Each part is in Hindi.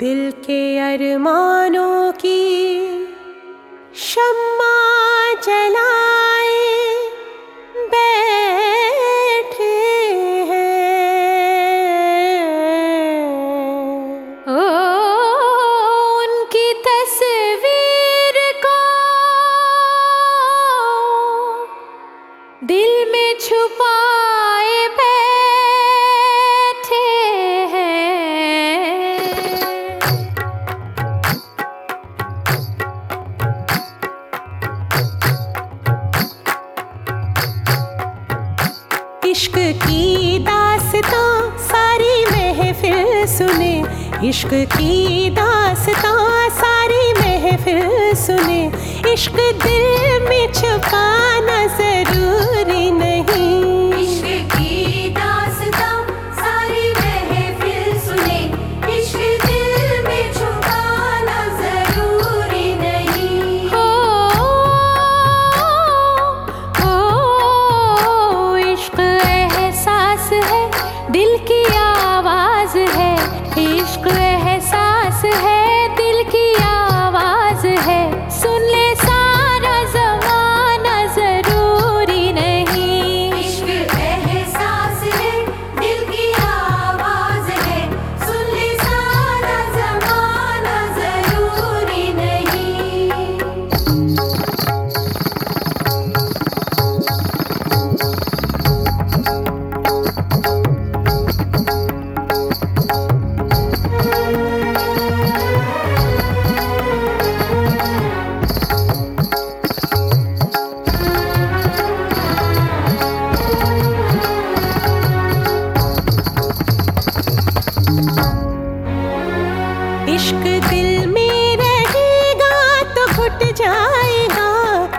दिल के अरमानों की सुने इश्क की दासता सारी महफिल सुने इश्क दिल में छुपाना ज़रूरी नहीं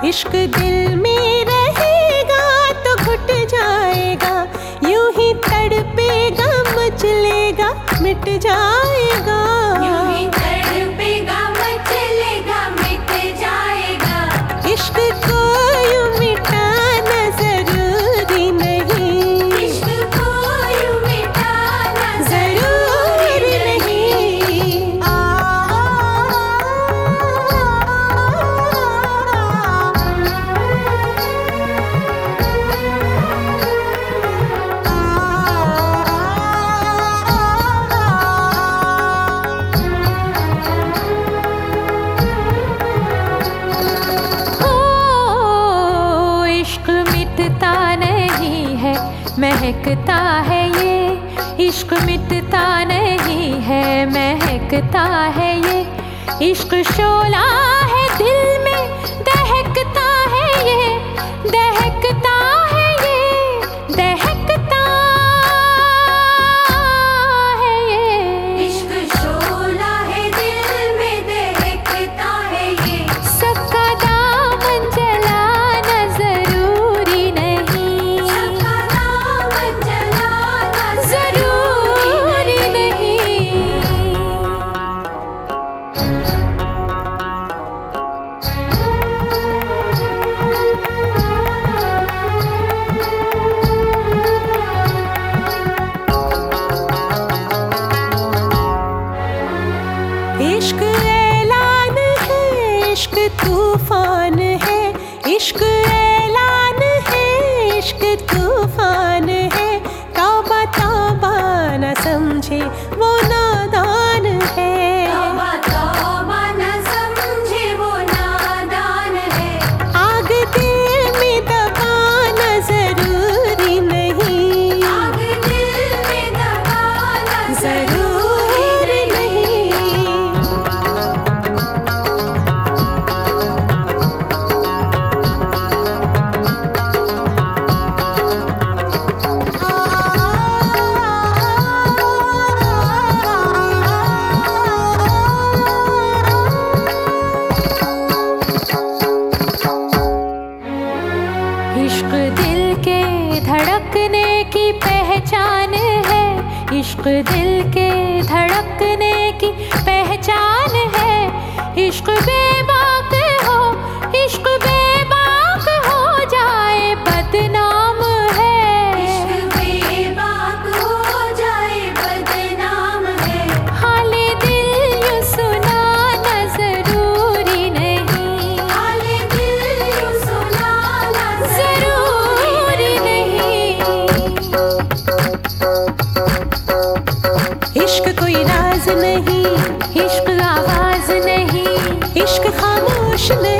इश्क दिल में रहेगा तो घुट जाएगा यूँ ही तड़पेगा मचलेगा मिट जाएगा। मिटता नहीं है, महकता है ये। इश्क मिटता नहीं है, महकता है ये। इश्क शोला है दिल इश्क तूफ़ान है इश्क है इश्क दिल के धड़कने इश्क आवाज़ नहीं इश्क खामोश नहीं।